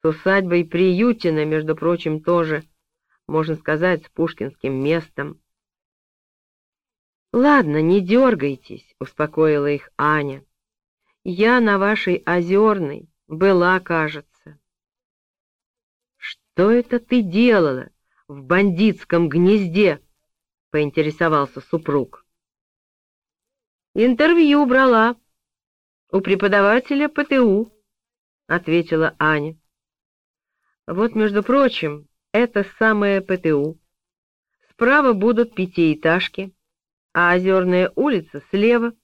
С усадьбой Приютина, между прочим, тоже, можно сказать, с пушкинским местом. «Ладно, не дергайтесь», — успокоила их Аня. «Я на вашей озерной была, кажется». «Что это ты делала в бандитском гнезде?» — поинтересовался супруг. «Интервью брала у преподавателя ПТУ», — ответила Аня. «Вот, между прочим, это самое ПТУ. Справа будут пятиэтажки, а Озерная улица слева,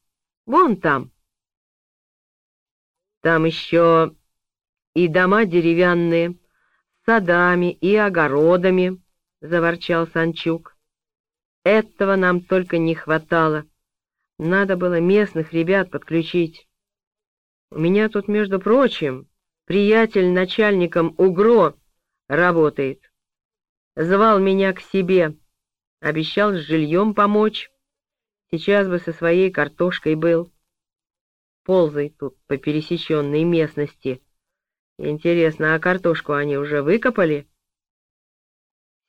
вон там. Там еще и дома деревянные, с садами и огородами», — заворчал Санчук. «Этого нам только не хватало». Надо было местных ребят подключить. У меня тут, между прочим, приятель начальником УГРО работает. Звал меня к себе, обещал с жильем помочь. Сейчас бы со своей картошкой был. Ползай тут по пересеченной местности. Интересно, а картошку они уже выкопали?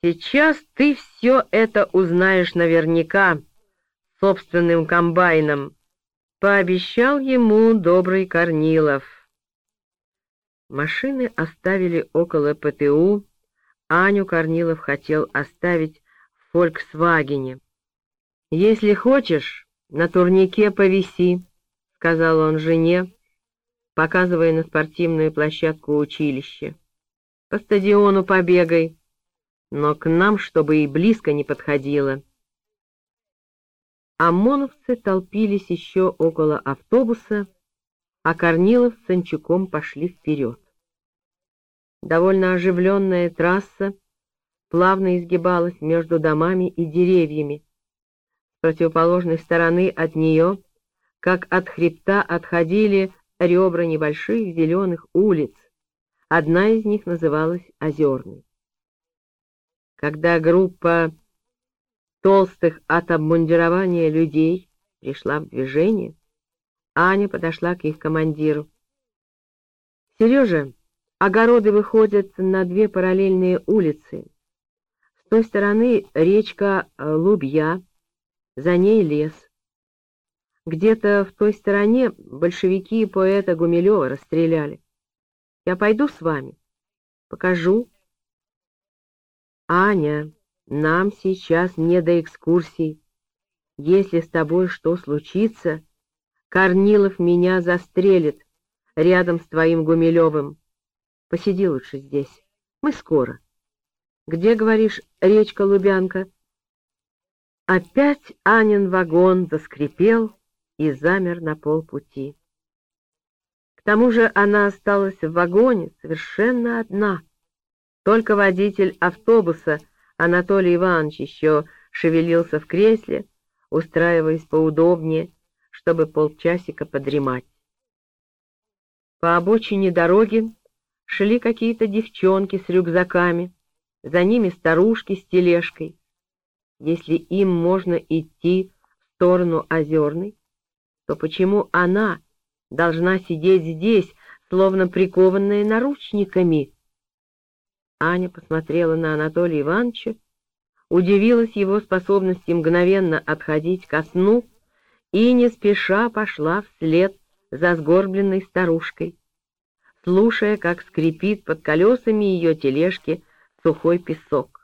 Сейчас ты все это узнаешь наверняка, собственным комбайном, пообещал ему добрый Корнилов. Машины оставили около ПТУ, Аню Корнилов хотел оставить в «Фольксвагене». «Если хочешь, на турнике повиси», — сказал он жене, показывая на спортивную площадку училища. «По стадиону побегай, но к нам, чтобы и близко не подходило». ОМОНовцы толпились еще около автобуса, а Корнилов с Санчуком пошли вперед. Довольно оживленная трасса плавно изгибалась между домами и деревьями. С противоположной стороны от нее, как от хребта, отходили ребра небольших зеленых улиц. Одна из них называлась Озерной. Когда группа толстых от обмундирования людей пришла в движение, Аня подошла к их командиру. «Сережа, огороды выходят на две параллельные улицы. С той стороны речка Лубья, за ней лес. Где-то в той стороне большевики поэта Гумилева расстреляли. Я пойду с вами, покажу». «Аня!» Нам сейчас не до экскурсий. Если с тобой что случится, Корнилов меня застрелит рядом с твоим Гумилевым. Посиди лучше здесь. Мы скоро. Где, говоришь, речка Лубянка? Опять Анин вагон заскрипел и замер на полпути. К тому же она осталась в вагоне совершенно одна. Только водитель автобуса — Анатолий Иванович еще шевелился в кресле, устраиваясь поудобнее, чтобы полчасика подремать. По обочине дороги шли какие-то девчонки с рюкзаками, за ними старушки с тележкой. Если им можно идти в сторону Озерной, то почему она должна сидеть здесь, словно прикованная наручниками, Аня посмотрела на Анатолия Ивановича, удивилась его способности мгновенно отходить ко сну и не спеша пошла вслед за сгорбленной старушкой, слушая, как скрипит под колесами ее тележки сухой песок.